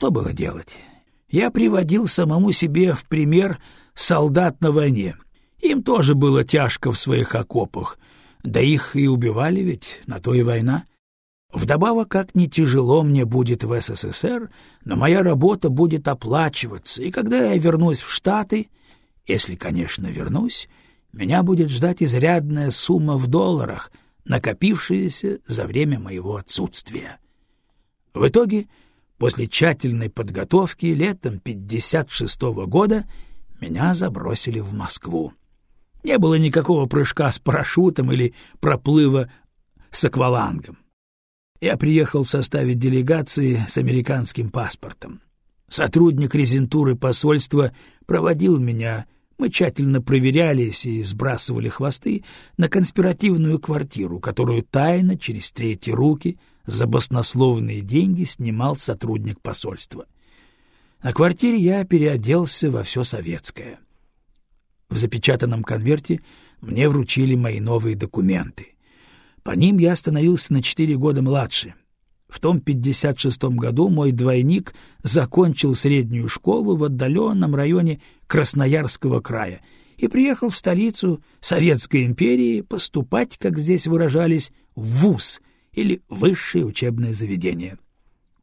что было делать? Я приводил самому себе в пример солдат на войне. Им тоже было тяжко в своих окопах, да их и убивали ведь, на то и война. Вдобавок, как не тяжело мне будет в СССР, но моя работа будет оплачиваться, и когда я вернусь в Штаты, если, конечно, вернусь, меня будет ждать изрядная сумма в долларах, накопившаяся за время моего отсутствия. В итоге, после тщательной подготовки летом 56 -го года меня забросили в Москву. Не было никакого прыжка с парашютом или проплыва с аквалангом. Я приехал в составе делегации с американским паспортом. Сотрудник резентуры посольства проводил меня, мы тщательно проверялись и сбрасывали хвосты на конспиративную квартиру, которую тайно через третьи руки за баснословные деньги снимал сотрудник посольства. На квартире я переоделся во все советское. В запечатанном конверте мне вручили мои новые документы. По ним я становился на четыре года младше. В том 56-м году мой двойник закончил среднюю школу в отдаленном районе Красноярского края и приехал в столицу Советской империи поступать, как здесь выражались, в ВУЗ или высшее учебное заведение.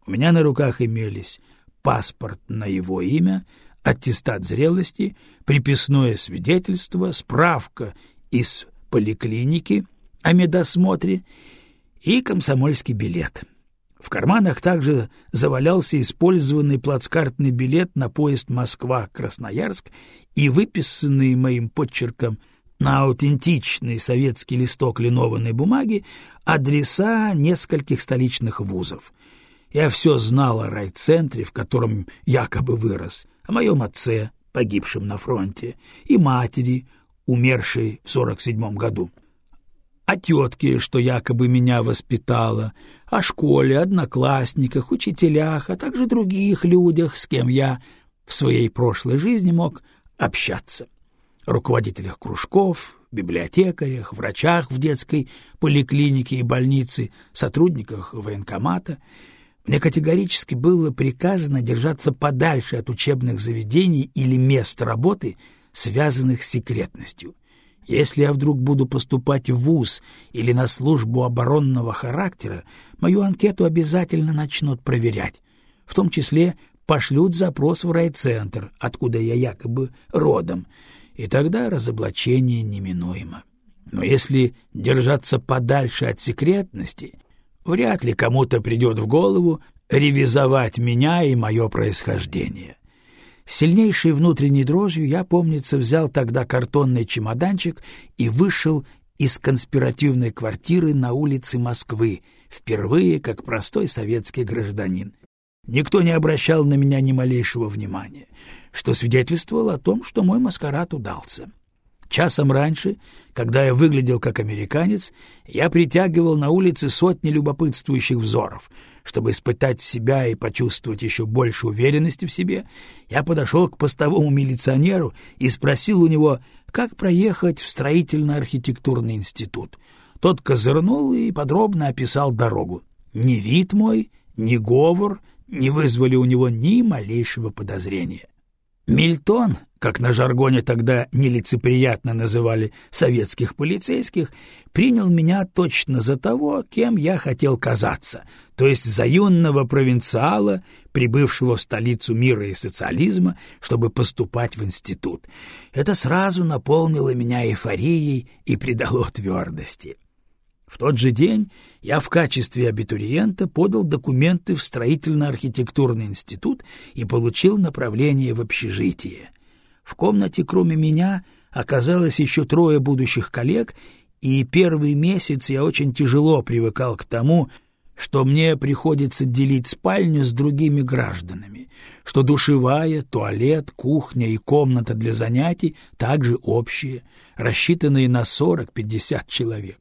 У меня на руках имелись паспорт на его имя, аттестат зрелости, приписное свидетельство, справка из поликлиники — о медосмотре и комсомольский билет. В карманах также завалялся использованный плацкартный билет на поезд Москва-Красноярск и выписанный моим подчерком на аутентичный советский листок линованной бумаги адреса нескольких столичных вузов. Я все знал о райцентре, в котором якобы вырос, о моем отце, погибшем на фронте, и матери, умершей в сорок седьмом году о тетке, что якобы меня воспитала, о школе, одноклассниках, учителях, а также других людях, с кем я в своей прошлой жизни мог общаться. Руководителях кружков, библиотекарях, врачах в детской поликлинике и больнице, сотрудниках военкомата. Мне категорически было приказано держаться подальше от учебных заведений или мест работы, связанных с секретностью — если я вдруг буду поступать в ВУЗ или на службу оборонного характера, мою анкету обязательно начнут проверять. В том числе пошлют запрос в райцентр, откуда я якобы родом, и тогда разоблачение неминуемо. Но если держаться подальше от секретности, вряд ли кому-то придет в голову ревизовать меня и мое происхождение. Сильнейшей внутренней дрожью я, помнится, взял тогда картонный чемоданчик и вышел из конспиративной квартиры на улице Москвы, впервые как простой советский гражданин. Никто не обращал на меня ни малейшего внимания, что свидетельствовало о том, что мой маскарад удался. Часом раньше, когда я выглядел как американец, я притягивал на улице сотни любопытствующих взоров. Чтобы испытать себя и почувствовать еще больше уверенности в себе, я подошел к постовому милиционеру и спросил у него, как проехать в строительно-архитектурный институт. Тот козырнул и подробно описал дорогу. Ни вид мой, ни говор не вызвали у него ни малейшего подозрения. Мильтон, как на жаргоне тогда нелицеприятно называли советских полицейских, принял меня точно за того, кем я хотел казаться, то есть за юного провинциала, прибывшего в столицу мира и социализма, чтобы поступать в институт. Это сразу наполнило меня эйфорией и придало твердости. В тот же день я в качестве абитуриента подал документы в строительно-архитектурный институт и получил направление в общежитие. В комнате, кроме меня, оказалось еще трое будущих коллег, и первый месяц я очень тяжело привыкал к тому, что мне приходится делить спальню с другими гражданами, что душевая, туалет, кухня и комната для занятий также общие, рассчитанные на сорок-пятьдесят человек.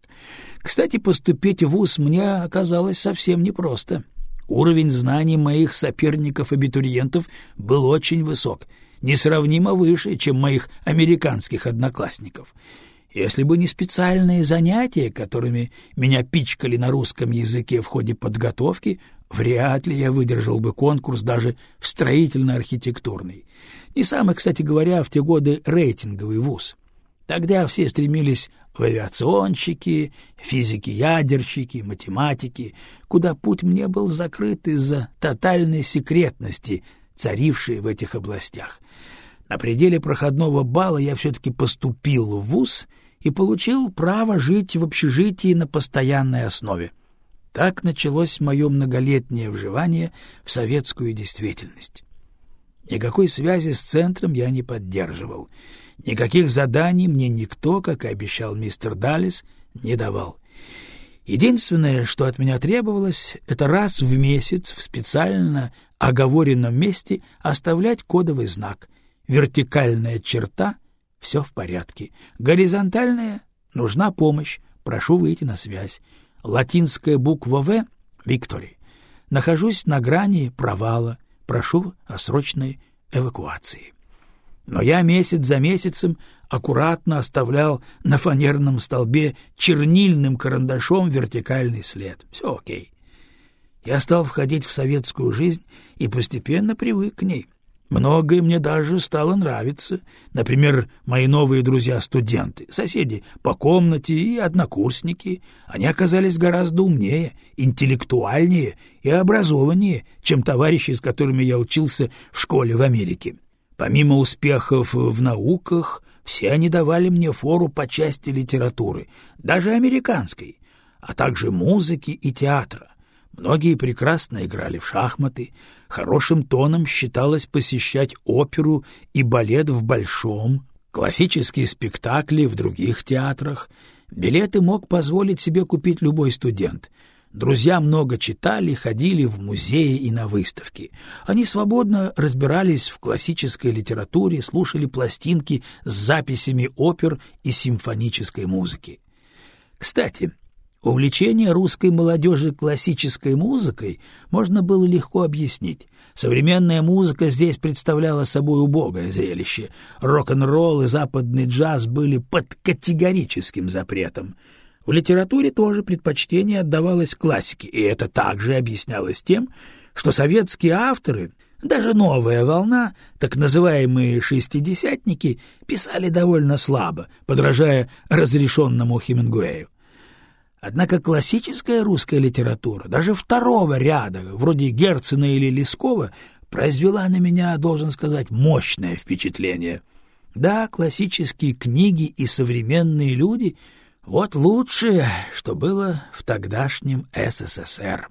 Кстати, поступить в ВУЗ мне оказалось совсем непросто. Уровень знаний моих соперников-абитуриентов был очень высок, несравнимо выше, чем моих американских одноклассников. Если бы не специальные занятия, которыми меня пичкали на русском языке в ходе подготовки, вряд ли я выдержал бы конкурс даже в строительно-архитектурный. Не самый, кстати говоря, в те годы рейтинговый вуз. Тогда все стремились авиационщики, физики-ядерщики, математики, куда путь мне был закрыт из-за тотальной секретности, царившей в этих областях. На пределе проходного балла я все-таки поступил в вуз и получил право жить в общежитии на постоянной основе. Так началось мое многолетнее вживание в советскую действительность. Никакой связи с центром я не поддерживал. Никаких заданий мне никто, как и обещал мистер Даллес, не давал. Единственное, что от меня требовалось, это раз в месяц в специально оговоренном месте оставлять кодовый знак. Вертикальная черта — все в порядке. Горизонтальная — нужна помощь, прошу выйти на связь. Латинская буква «В» — Виктори. Нахожусь на грани провала, прошу о срочной эвакуации. Но я месяц за месяцем аккуратно оставлял на фанерном столбе чернильным карандашом вертикальный след. Все окей. Я стал входить в советскую жизнь и постепенно привык к ней. Многое мне даже стало нравиться. Например, мои новые друзья-студенты, соседи по комнате и однокурсники. Они оказались гораздо умнее, интеллектуальнее и образованнее, чем товарищи, с которыми я учился в школе в Америке. Помимо успехов в науках, все они давали мне фору по части литературы, даже американской, а также музыки и театра. Многие прекрасно играли в шахматы, хорошим тоном считалось посещать оперу и балет в Большом, классические спектакли в других театрах. Билеты мог позволить себе купить любой студент — Друзья много читали, ходили в музеи и на выставки. Они свободно разбирались в классической литературе, слушали пластинки с записями опер и симфонической музыки. Кстати, увлечение русской молодежи классической музыкой можно было легко объяснить. Современная музыка здесь представляла собой убогое зрелище. Рок-н-ролл и западный джаз были под категорическим запретом — в литературе тоже предпочтение отдавалось классике, и это также объяснялось тем, что советские авторы, даже новая волна, так называемые «шестидесятники», писали довольно слабо, подражая разрешенному Хемингуэю. Однако классическая русская литература, даже второго ряда, вроде Герцена или Лескова, произвела на меня, должен сказать, мощное впечатление. Да, классические книги и современные люди — вот лучшее, что было в тогдашнем СССР.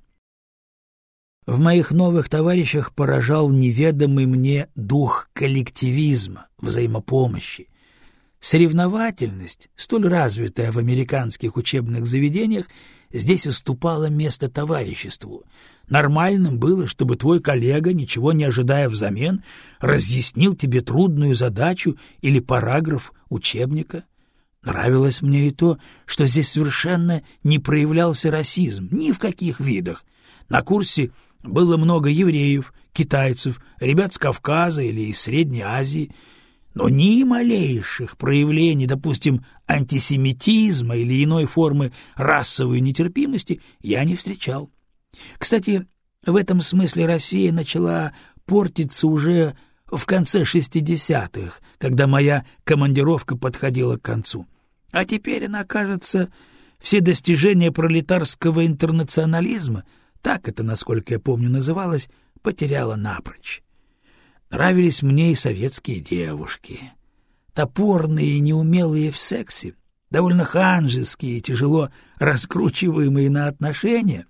В моих новых товарищах поражал неведомый мне дух коллективизма, взаимопомощи. Соревновательность, столь развитая в американских учебных заведениях, здесь уступала место товариществу. Нормальным было, чтобы твой коллега, ничего не ожидая взамен, разъяснил тебе трудную задачу или параграф учебника — Нравилось мне и то, что здесь совершенно не проявлялся расизм, ни в каких видах. На курсе было много евреев, китайцев, ребят с Кавказа или из Средней Азии, но ни малейших проявлений, допустим, антисемитизма или иной формы расовой нетерпимости я не встречал. Кстати, в этом смысле Россия начала портиться уже в конце шестидесятых, когда моя командировка подходила к концу. А теперь она, кажется, все достижения пролетарского интернационализма, так это, насколько я помню, называлось, потеряла напрочь. Нравились мне и советские девушки. Топорные и неумелые в сексе, довольно ханжеские и тяжело раскручиваемые на отношения.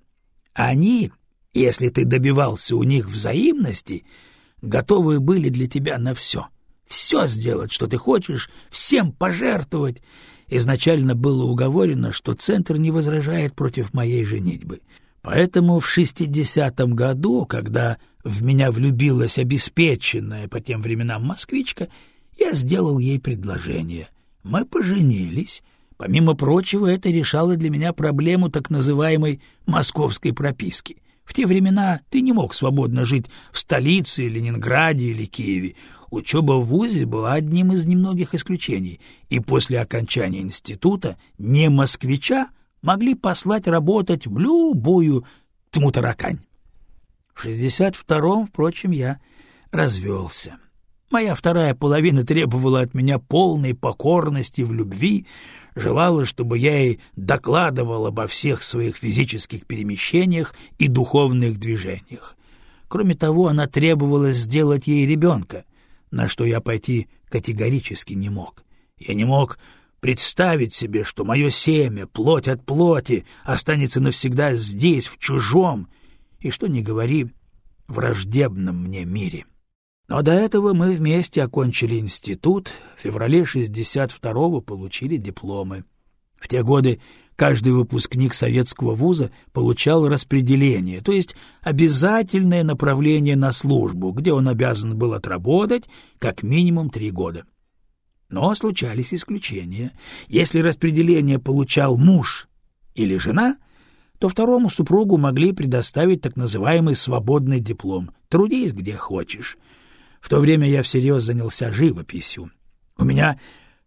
Они, если ты добивался у них взаимности, готовы были для тебя на все. Все сделать, что ты хочешь, всем пожертвовать — Изначально было уговорено, что Центр не возражает против моей женитьбы. Поэтому в шестидесятом году, когда в меня влюбилась обеспеченная по тем временам москвичка, я сделал ей предложение. Мы поженились. Помимо прочего, это решало для меня проблему так называемой московской прописки. В те времена ты не мог свободно жить в столице, Ленинграде или Киеве. Учеба в ВУЗе была одним из немногих исключений, и после окончания института не москвича могли послать работать в любую тьму таракань. В 62-м, впрочем, я развелся. Моя вторая половина требовала от меня полной покорности в любви, желала, чтобы я ей докладывал обо всех своих физических перемещениях и духовных движениях. Кроме того, она требовала сделать ей ребенка, на что я пойти категорически не мог. Я не мог представить себе, что мое семя, плоть от плоти, останется навсегда здесь, в чужом, и, что ни говори, враждебном мне мире. Но до этого мы вместе окончили институт, в феврале 62-го получили дипломы. В те годы каждый выпускник советского вуза получал распределение, то есть обязательное направление на службу, где он обязан был отработать как минимум три года. Но случались исключения. Если распределение получал муж или жена, то второму супругу могли предоставить так называемый свободный диплом «трудись где хочешь». В то время я всерьез занялся живописью. У меня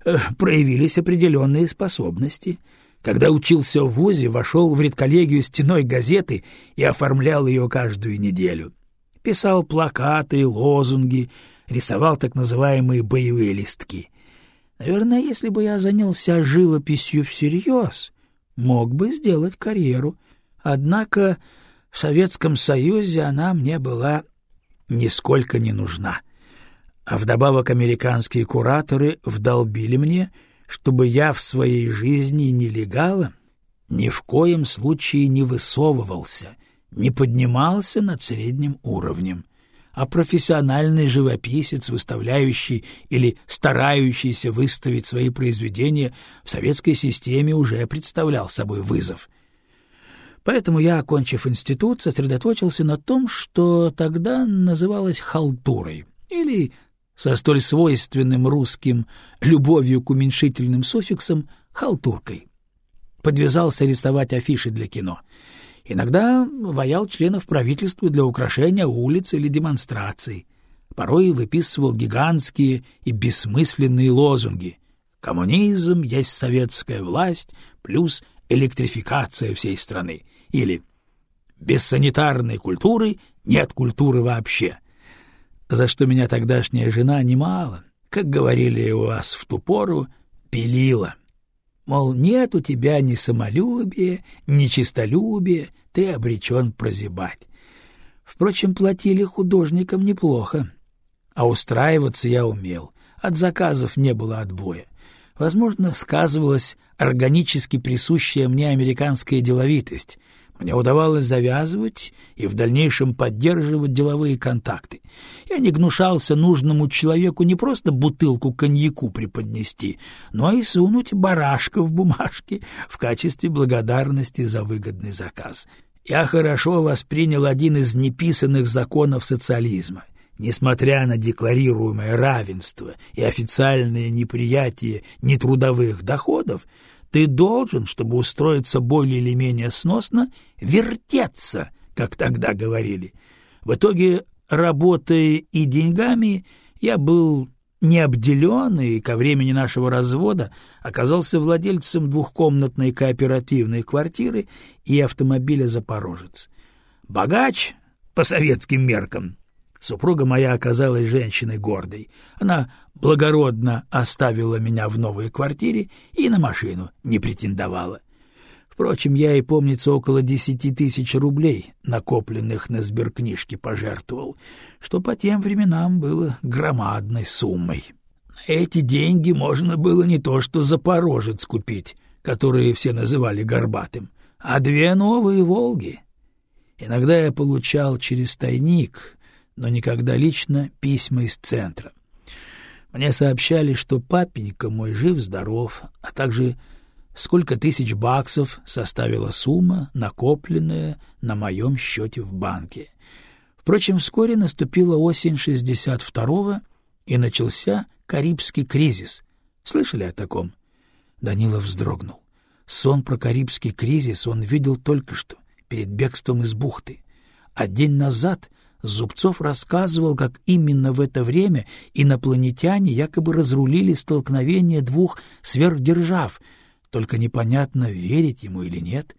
э, проявились определенные способности. Когда учился в ВУЗе, вошел в редколлегию стеной газеты и оформлял ее каждую неделю. Писал плакаты, лозунги, рисовал так называемые боевые листки — Наверное, если бы я занялся живописью всерьез, мог бы сделать карьеру. Однако в Советском Союзе она мне была нисколько не нужна. А вдобавок американские кураторы вдолбили мне, чтобы я в своей жизни нелегалом ни в коем случае не высовывался, не поднимался над средним уровнем а профессиональный живописец, выставляющий или старающийся выставить свои произведения в советской системе уже представлял собой вызов. Поэтому я, окончив институт, сосредоточился на том, что тогда называлось халтурой, или со столь свойственным русским любовью к уменьшительным суффиксам халтуркой. Подвязался рисовать афиши для кино — Иногда ваял членов правительства для украшения улиц или демонстраций. Порой выписывал гигантские и бессмысленные лозунги. «Коммунизм есть советская власть плюс электрификация всей страны» или «Без санитарной культуры нет культуры вообще», за что меня тогдашняя жена немало, как говорили у вас в ту пору, пилила мол, нет у тебя ни самолюбия, ни честолюбия, ты обречен прозябать. Впрочем, платили художникам неплохо, а устраиваться я умел, от заказов не было отбоя. Возможно, сказывалась органически присущая мне американская деловитость — мне удавалось завязывать и в дальнейшем поддерживать деловые контакты. Я не гнушался нужному человеку не просто бутылку коньяку преподнести, но и сунуть барашка в бумажке в качестве благодарности за выгодный заказ. Я хорошо воспринял один из неписанных законов социализма. Несмотря на декларируемое равенство и официальное неприятие нетрудовых доходов, ты должен, чтобы устроиться более или менее сносно, вертеться, как тогда говорили. В итоге, работая и деньгами, я был не и ко времени нашего развода оказался владельцем двухкомнатной кооперативной квартиры и автомобиля «Запорожец». Богач по советским меркам, Супруга моя оказалась женщиной гордой. Она благородно оставила меня в новой квартире и на машину не претендовала. Впрочем, я и, помнится, около десяти тысяч рублей, накопленных на сберкнижке, пожертвовал, что по тем временам было громадной суммой. эти деньги можно было не то что «Запорожец» купить, которые все называли горбатым, а две новые «Волги». Иногда я получал через тайник но никогда лично письма из центра. Мне сообщали, что папенька мой жив-здоров, а также сколько тысяч баксов составила сумма, накопленная на моем счете в банке. Впрочем, вскоре наступила осень 62-го, и начался Карибский кризис. Слышали о таком? Данилов вздрогнул. Сон про Карибский кризис он видел только что, перед бегством из бухты. А день назад Зубцов рассказывал, как именно в это время инопланетяне якобы разрулили столкновение двух сверхдержав, только непонятно, верить ему или нет.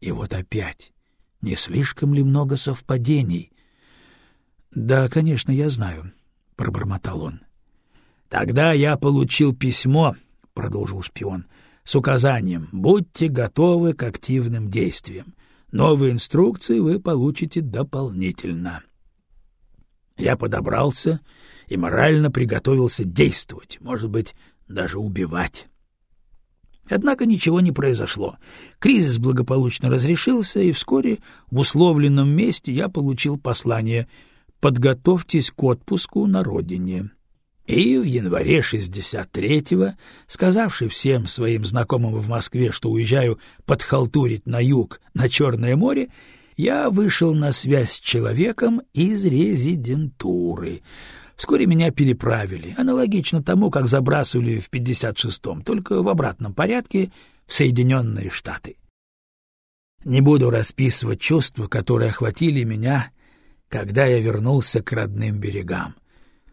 И вот опять, не слишком ли много совпадений — Да, конечно, я знаю, — пробормотал он. — Тогда я получил письмо, — продолжил шпион, — с указанием «Будьте готовы к активным действиям. Новые инструкции вы получите дополнительно». Я подобрался и морально приготовился действовать, может быть, даже убивать. Однако ничего не произошло. Кризис благополучно разрешился, и вскоре в условленном месте я получил послание «Подготовьтесь к отпуску на родине». И в январе 63-го, сказавший всем своим знакомым в Москве, что уезжаю подхалтурить на юг, на Черное море, я вышел на связь с человеком из резидентуры. Вскоре меня переправили, аналогично тому, как забрасывали в 56-м, только в обратном порядке в Соединенные Штаты. Не буду расписывать чувства, которые охватили меня, когда я вернулся к родным берегам.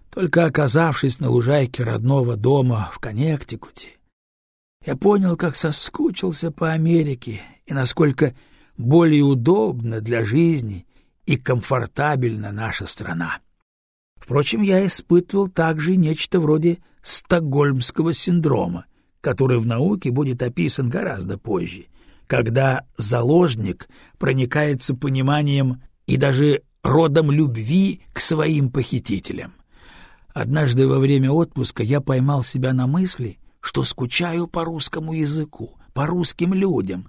Только оказавшись на лужайке родного дома в Коннектикуте, я понял, как соскучился по Америке и насколько более удобна для жизни и комфортабельна наша страна. Впрочем, я испытывал также нечто вроде стокгольмского синдрома, который в науке будет описан гораздо позже, когда заложник проникается пониманием и даже родом любви к своим похитителям. Однажды во время отпуска я поймал себя на мысли, что скучаю по русскому языку, по русским людям,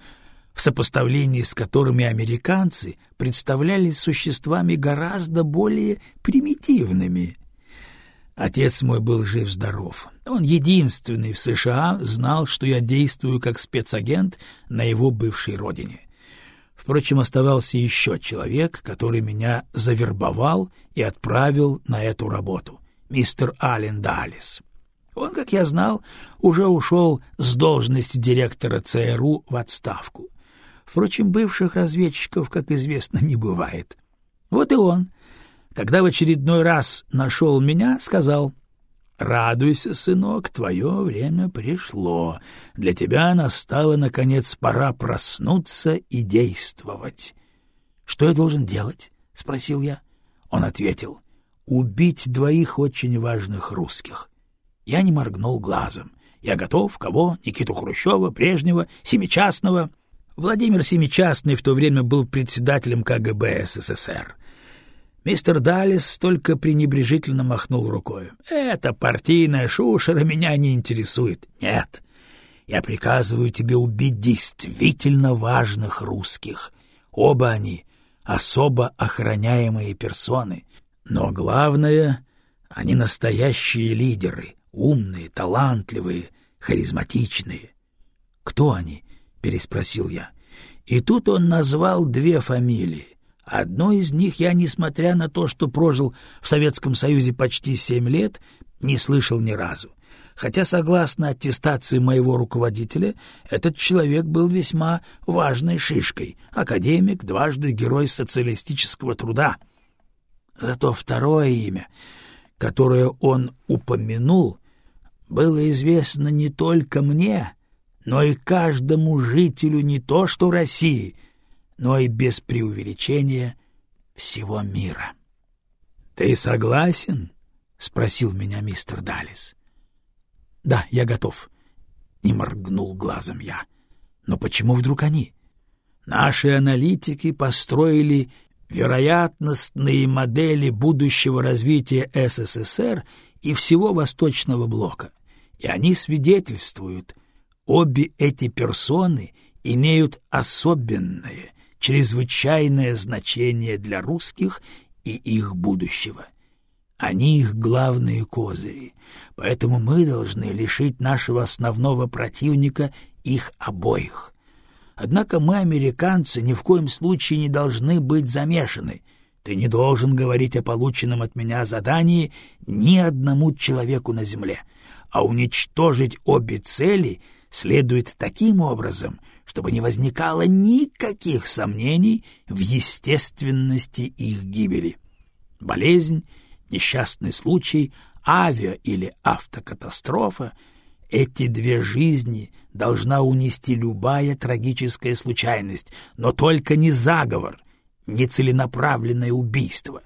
в сопоставлении с которыми американцы представлялись существами гораздо более примитивными. Отец мой был жив-здоров. Он единственный в США знал, что я действую как спецагент на его бывшей родине. Впрочем, оставался еще человек, который меня завербовал и отправил на эту работу — мистер Аллен Даллис. Он, как я знал, уже ушел с должности директора ЦРУ в отставку. Впрочем, бывших разведчиков, как известно, не бывает. Вот и он, когда в очередной раз нашел меня, сказал «Радуйся, сынок, твое время пришло. Для тебя настала, наконец, пора проснуться и действовать». «Что я должен делать?» — спросил я. Он ответил «Убить двоих очень важных русских». Я не моргнул глазом. Я готов, кого? Никиту Хрущева, прежнего, семичастного. Владимир Семичастный в то время был председателем КГБ СССР. Мистер Даллес только пренебрежительно махнул рукой. «Эта партийная шушера меня не интересует. Нет, я приказываю тебе убить действительно важных русских. Оба они — особо охраняемые персоны. Но главное — они настоящие лидеры, умные, талантливые, харизматичные. Кто они? — переспросил я. И тут он назвал две фамилии. Одной из них я, несмотря на то, что прожил в Советском Союзе почти семь лет, не слышал ни разу. Хотя, согласно аттестации моего руководителя, этот человек был весьма важной шишкой, академик, дважды герой социалистического труда. Зато второе имя, которое он упомянул, было известно не только мне, но и каждому жителю не то что России, но и без преувеличения всего мира. — Ты согласен? — спросил меня мистер Даллис. — Да, я готов. Не моргнул глазом я. Но почему вдруг они? Наши аналитики построили вероятностные модели будущего развития СССР и всего Восточного блока, и они свидетельствуют — Обе эти персоны имеют особенное, чрезвычайное значение для русских и их будущего. Они их главные козыри, поэтому мы должны лишить нашего основного противника их обоих. Однако мы, американцы, ни в коем случае не должны быть замешаны. Ты не должен говорить о полученном от меня задании ни одному человеку на земле, а уничтожить обе цели — следует таким образом, чтобы не возникало никаких сомнений в естественности их гибели. Болезнь, несчастный случай, авиа- или автокатастрофа — эти две жизни должна унести любая трагическая случайность, но только не заговор, не целенаправленное убийство.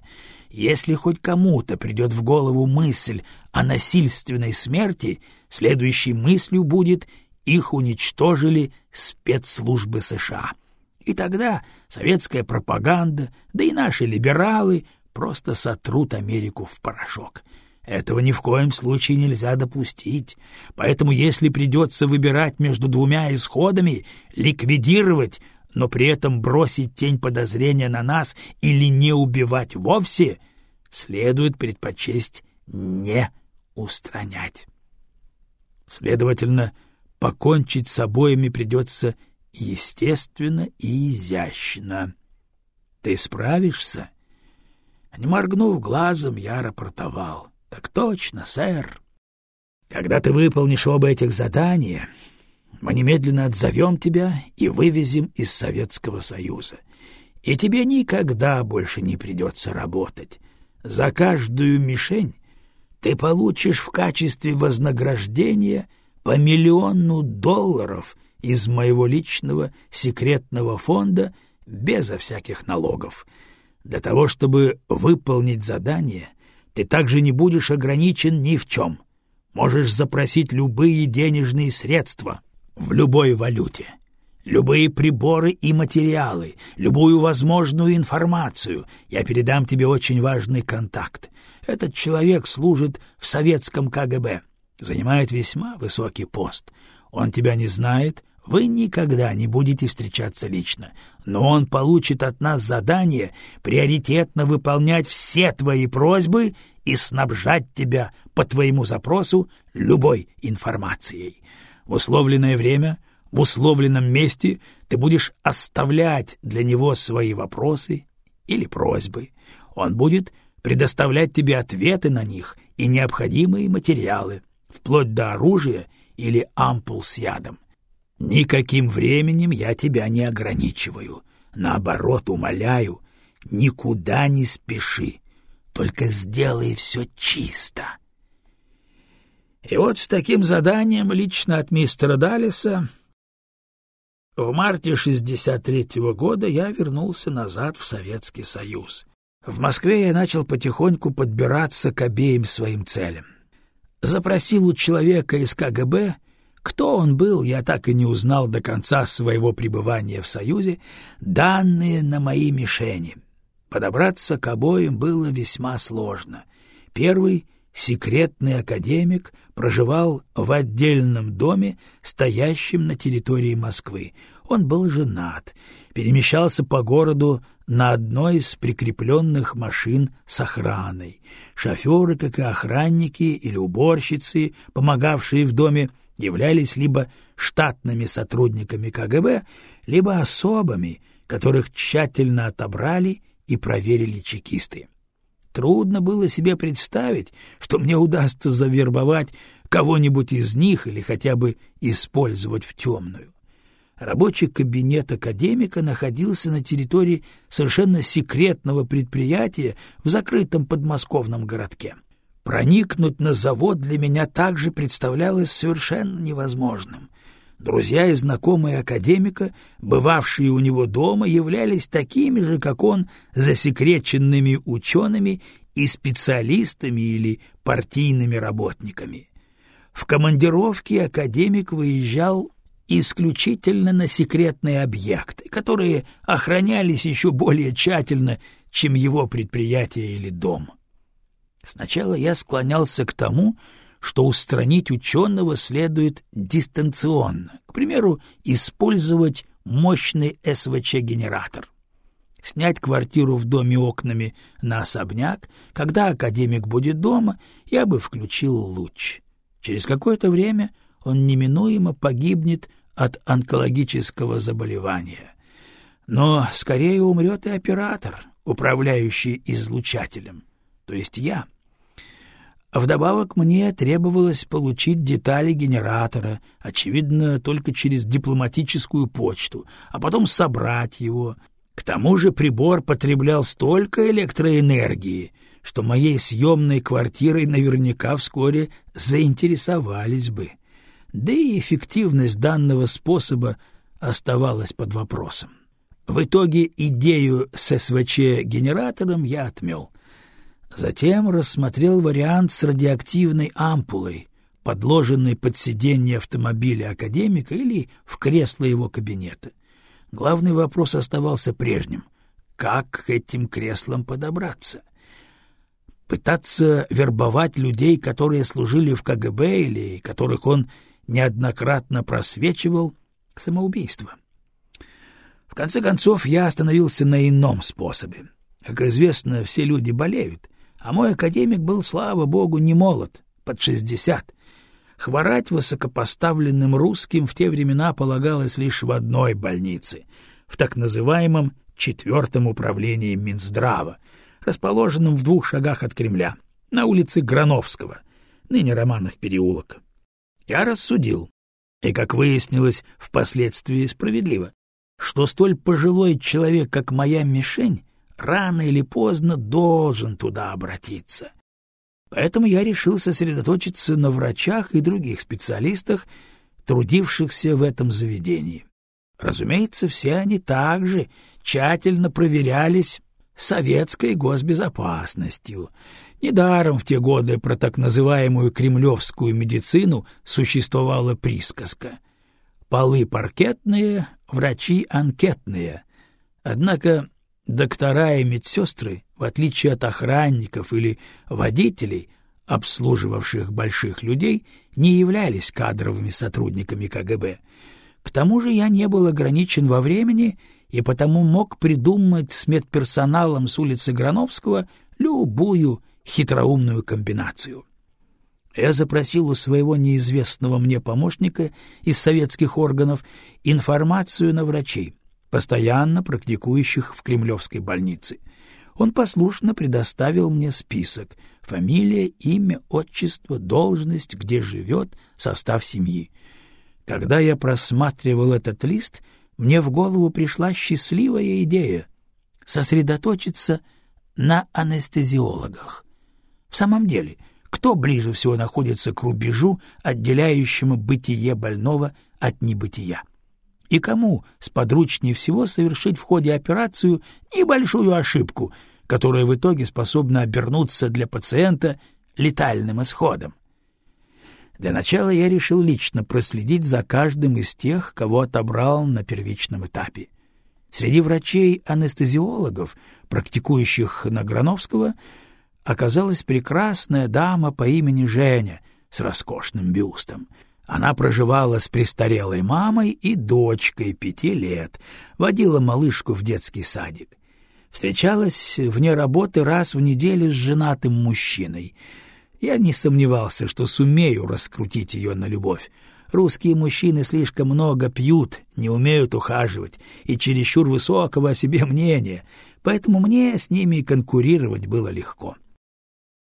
Если хоть кому-то придет в голову мысль о насильственной смерти, следующей мыслью будет «их уничтожили спецслужбы США». И тогда советская пропаганда, да и наши либералы просто сотрут Америку в порошок. Этого ни в коем случае нельзя допустить. Поэтому если придется выбирать между двумя исходами, ликвидировать, но при этом бросить тень подозрения на нас или не убивать вовсе, следует предпочесть не устранять. Следовательно, покончить с обоими придется естественно и изящно. Ты справишься? Не моргнув глазом, я рапортовал. — Так точно, сэр. Когда ты выполнишь оба этих задания, мы немедленно отзовем тебя и вывезем из Советского Союза. И тебе никогда больше не придется работать. За каждую мишень ты получишь в качестве вознаграждения по миллиону долларов из моего личного секретного фонда безо всяких налогов. Для того, чтобы выполнить задание — ты также не будешь ограничен ни в чем. Можешь запросить любые денежные средства в любой валюте, любые приборы и материалы, любую возможную информацию. Я передам тебе очень важный контакт. Этот человек служит в советском КГБ, занимает весьма высокий пост. Он тебя не знает, вы никогда не будете встречаться лично, но он получит от нас задание приоритетно выполнять все твои просьбы и снабжать тебя по твоему запросу любой информацией. В условленное время, в условленном месте ты будешь оставлять для него свои вопросы или просьбы. Он будет предоставлять тебе ответы на них и необходимые материалы, вплоть до оружия или ампул с ядом. Никаким временем я тебя не ограничиваю. Наоборот, умоляю, никуда не спеши. Только сделай все чисто. И вот с таким заданием лично от мистера Даллиса в марте 63-го года я вернулся назад в Советский Союз. В Москве я начал потихоньку подбираться к обеим своим целям. Запросил у человека из КГБ кто он был, я так и не узнал до конца своего пребывания в Союзе, данные на мои мишени. Подобраться к обоим было весьма сложно. Первый, секретный академик, проживал в отдельном доме, стоящем на территории Москвы. Он был женат, перемещался по городу на одной из прикрепленных машин с охраной. Шоферы, как и охранники или уборщицы, помогавшие в доме, являлись либо штатными сотрудниками КГБ, либо особыми, которых тщательно отобрали и проверили чекисты. Трудно было себе представить, что мне удастся завербовать кого-нибудь из них или хотя бы использовать в темную. Рабочий кабинет академика находился на территории совершенно секретного предприятия в закрытом подмосковном городке. Проникнуть на завод для меня также представлялось совершенно невозможным. Друзья и знакомые академика, бывавшие у него дома, являлись такими же, как он, засекреченными учеными и специалистами или партийными работниками. В командировке академик выезжал исключительно на секретные объекты, которые охранялись еще более тщательно, чем его предприятие или дом. Сначала я склонялся к тому, что устранить ученого следует дистанционно, к примеру, использовать мощный СВЧ-генератор. Снять квартиру в доме окнами на особняк, когда академик будет дома, я бы включил луч. Через какое-то время он неминуемо погибнет от онкологического заболевания. Но скорее умрет и оператор, управляющий излучателем, то есть я. Вдобавок мне требовалось получить детали генератора, очевидно, только через дипломатическую почту, а потом собрать его. К тому же прибор потреблял столько электроэнергии, что моей съемной квартирой наверняка вскоре заинтересовались бы. Да и эффективность данного способа оставалась под вопросом. В итоге идею с СВЧ-генератором я отмел — Затем рассмотрел вариант с радиоактивной ампулой, подложенной под сиденье автомобиля академика или в кресло его кабинета. Главный вопрос оставался прежним — как к этим креслам подобраться? Пытаться вербовать людей, которые служили в КГБ или которых он неоднократно просвечивал — самоубийство. В конце концов, я остановился на ином способе. Как известно, все люди болеют, а мой академик был, слава богу, не молод, под шестьдесят. Хворать высокопоставленным русским в те времена полагалось лишь в одной больнице, в так называемом четвертом управлении Минздрава, расположенном в двух шагах от Кремля, на улице Грановского, ныне Романов переулок. Я рассудил, и, как выяснилось, впоследствии справедливо, что столь пожилой человек, как моя мишень, рано или поздно должен туда обратиться. Поэтому я решил сосредоточиться на врачах и других специалистах, трудившихся в этом заведении. Разумеется, все они также тщательно проверялись советской госбезопасностью. Недаром в те годы про так называемую кремлевскую медицину существовала присказка. Полы паркетные, врачи анкетные. Однако доктора и медсестры, в отличие от охранников или водителей, обслуживавших больших людей, не являлись кадровыми сотрудниками КГБ. К тому же я не был ограничен во времени и потому мог придумать с медперсоналом с улицы Грановского любую хитроумную комбинацию. Я запросил у своего неизвестного мне помощника из советских органов информацию на врачей, постоянно практикующих в Кремлевской больнице. Он послушно предоставил мне список — фамилия, имя, отчество, должность, где живет, состав семьи. Когда я просматривал этот лист, мне в голову пришла счастливая идея — сосредоточиться на анестезиологах. В самом деле, кто ближе всего находится к рубежу, отделяющему бытие больного от небытия? И кому сподручнее всего совершить в ходе операцию небольшую ошибку, которая в итоге способна обернуться для пациента летальным исходом? Для начала я решил лично проследить за каждым из тех, кого отобрал на первичном этапе. Среди врачей-анестезиологов, практикующих на Грановского, оказалась прекрасная дама по имени Женя с роскошным бюстом. Она проживала с престарелой мамой и дочкой пяти лет, водила малышку в детский садик. Встречалась вне работы раз в неделю с женатым мужчиной. Я не сомневался, что сумею раскрутить ее на любовь. Русские мужчины слишком много пьют, не умеют ухаживать и чересчур высокого о себе мнения, поэтому мне с ними конкурировать было легко.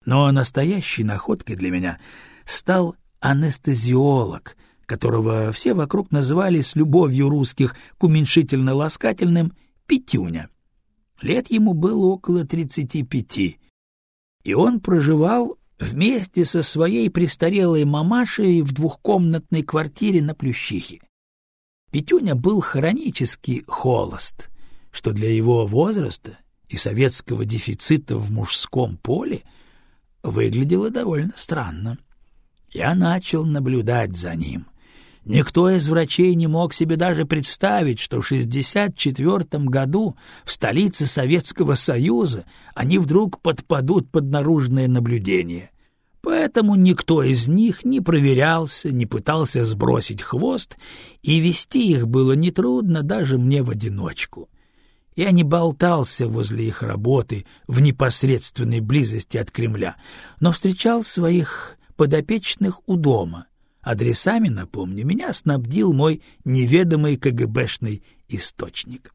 Но настоящей находкой для меня стал анестезиолог, которого все вокруг называли с любовью русских к уменьшительно-ласкательным «Петюня». Лет ему было около тридцати пяти, и он проживал вместе со своей престарелой мамашей в двухкомнатной квартире на Плющихе. Петюня был хронически холост, что для его возраста и советского дефицита в мужском поле выглядело довольно странно. Я начал наблюдать за ним. Никто из врачей не мог себе даже представить, что в 64 году в столице Советского Союза они вдруг подпадут под наружное наблюдение. Поэтому никто из них не проверялся, не пытался сбросить хвост, и вести их было нетрудно даже мне в одиночку. Я не болтался возле их работы в непосредственной близости от Кремля, но встречал своих подопечных у дома. Адресами, напомню, меня снабдил мой неведомый КГБшный источник.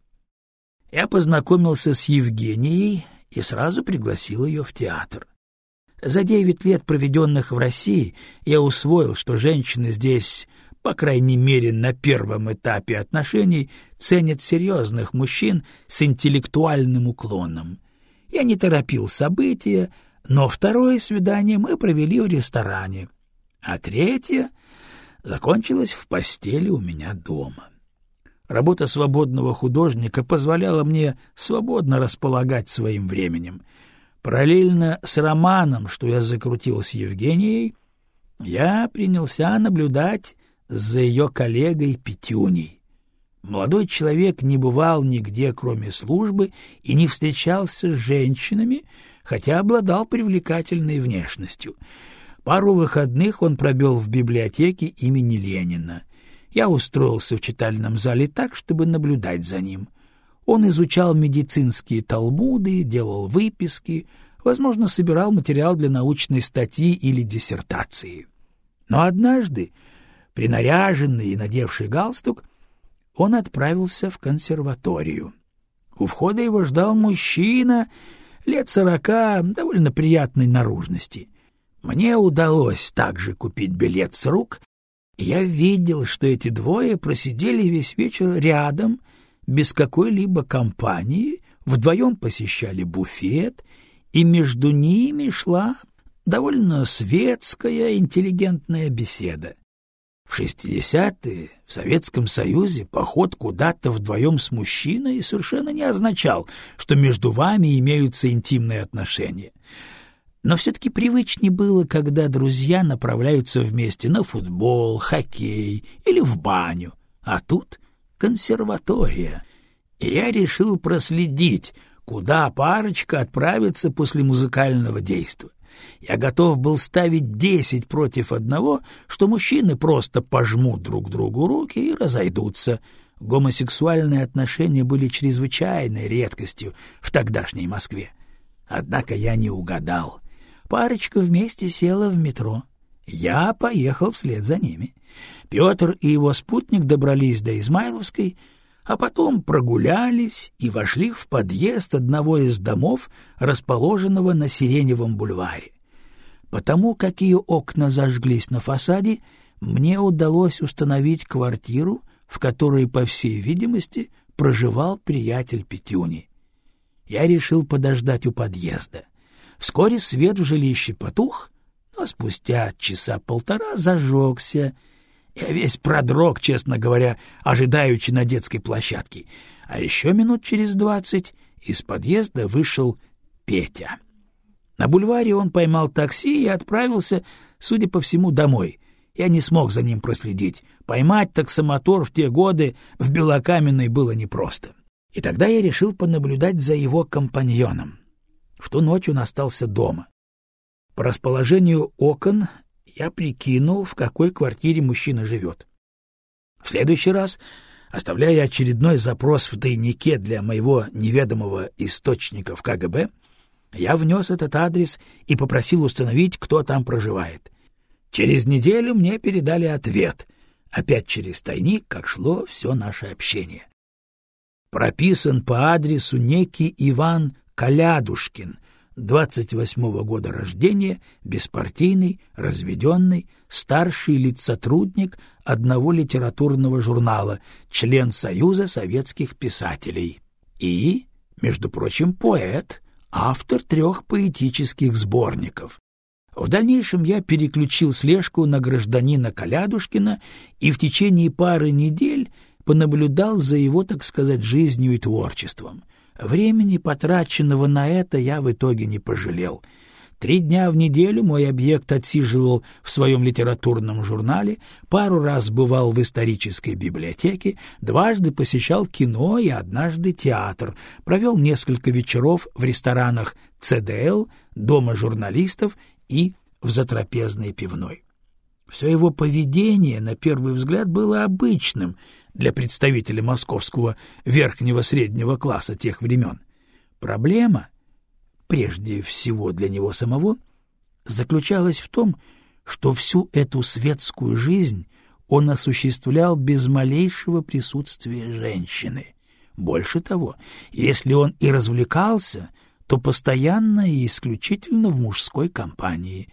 Я познакомился с Евгенией и сразу пригласил ее в театр. За девять лет, проведенных в России, я усвоил, что женщины здесь, по крайней мере на первом этапе отношений, ценят серьезных мужчин с интеллектуальным уклоном. Я не торопил события, но второе свидание мы провели в ресторане, а третье закончилось в постели у меня дома. Работа свободного художника позволяла мне свободно располагать своим временем — Параллельно с романом, что я закрутил с Евгенией, я принялся наблюдать за ее коллегой Петюней. Молодой человек не бывал нигде, кроме службы, и не встречался с женщинами, хотя обладал привлекательной внешностью. Пару выходных он пробел в библиотеке имени Ленина. Я устроился в читальном зале так, чтобы наблюдать за ним. Он изучал медицинские талмуды, делал выписки, возможно, собирал материал для научной статьи или диссертации. Но однажды, принаряженный и надевший галстук, он отправился в консерваторию. У входа его ждал мужчина лет сорока, довольно приятной наружности. Мне удалось также купить билет с рук, и я видел, что эти двое просидели весь вечер рядом, без какой-либо компании, вдвоем посещали буфет, и между ними шла довольно светская, интеллигентная беседа. В шестидесятые в Советском Союзе поход куда-то вдвоем с мужчиной совершенно не означал, что между вами имеются интимные отношения. Но все-таки привычнее было, когда друзья направляются вместе на футбол, хоккей или в баню. А тут консерватория. И я решил проследить, куда парочка отправится после музыкального действия. Я готов был ставить десять против одного, что мужчины просто пожмут друг другу руки и разойдутся. Гомосексуальные отношения были чрезвычайной редкостью в тогдашней Москве. Однако я не угадал. Парочка вместе села в метро. Я поехал вслед за ними. Петр и его спутник добрались до Измайловской, а потом прогулялись и вошли в подъезд одного из домов, расположенного на Сиреневом бульваре. Потому какие окна зажглись на фасаде, мне удалось установить квартиру, в которой, по всей видимости, проживал приятель Петюни. Я решил подождать у подъезда. Вскоре свет в жилище потух, но спустя часа полтора зажегся — я весь продрог, честно говоря, ожидаючи на детской площадке. А еще минут через двадцать из подъезда вышел Петя. На бульваре он поймал такси и отправился, судя по всему, домой. Я не смог за ним проследить. Поймать таксомотор в те годы в Белокаменной было непросто. И тогда я решил понаблюдать за его компаньоном. В ту ночь он остался дома. По расположению окон я прикинул, в какой квартире мужчина живет. В следующий раз, оставляя очередной запрос в тайнике для моего неведомого источника в КГБ, я внес этот адрес и попросил установить, кто там проживает. Через неделю мне передали ответ, опять через тайник, как шло все наше общение. Прописан по адресу некий Иван Калядушкин, 28-го года рождения, беспартийный, разведенный, старший лицотрудник одного литературного журнала, член Союза советских писателей. И, между прочим, поэт, автор трех поэтических сборников. В дальнейшем я переключил слежку на гражданина Калядушкина и в течение пары недель понаблюдал за его, так сказать, жизнью и творчеством — Времени, потраченного на это, я в итоге не пожалел. Три дня в неделю мой объект отсиживал в своем литературном журнале, пару раз бывал в исторической библиотеке, дважды посещал кино и однажды театр, провел несколько вечеров в ресторанах ЦДЛ, Дома журналистов и в затрапезной пивной. Все его поведение, на первый взгляд, было обычным — для представителя московского верхнего среднего класса тех времен. Проблема, прежде всего для него самого, заключалась в том, что всю эту светскую жизнь он осуществлял без малейшего присутствия женщины. Больше того, если он и развлекался, то постоянно и исключительно в мужской компании.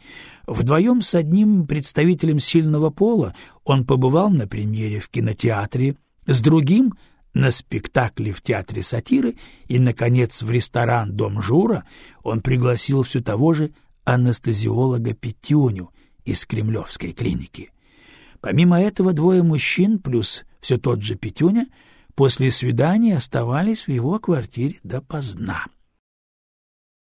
Вдвоем с одним представителем сильного пола он побывал на премьере в кинотеатре, с другим — на спектакле в театре сатиры и, наконец, в ресторан «Дом Жура» он пригласил все того же анестезиолога Петюню из Кремлевской клиники. Помимо этого двое мужчин плюс все тот же Петюня после свидания оставались в его квартире допоздна.